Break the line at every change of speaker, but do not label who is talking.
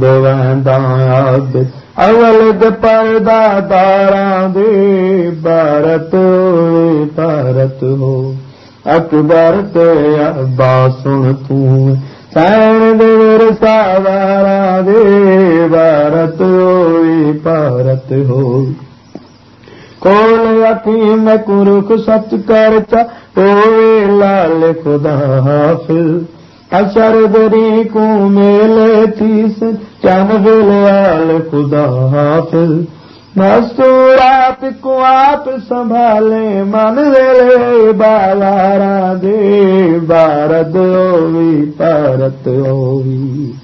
બોંગંતાં આબદ અવલ દે પરદા દરાં દે ભારત ભારત મુ અકબર તે આ બા સુન તું સૈન દેર સા વારા દે ભારત ઈ ભારત હો કોન યકી મે કુરક સત કરતા ઓ વેલા ખુદા હાફિઝ اچر دری کو میل تیس چن بل وال خدا ہاتھ مستورات کو آپ سنبھالے من لے بالا را دے بارت ہوگی پارت ہوگی